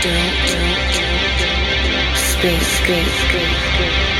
space, space, space, space.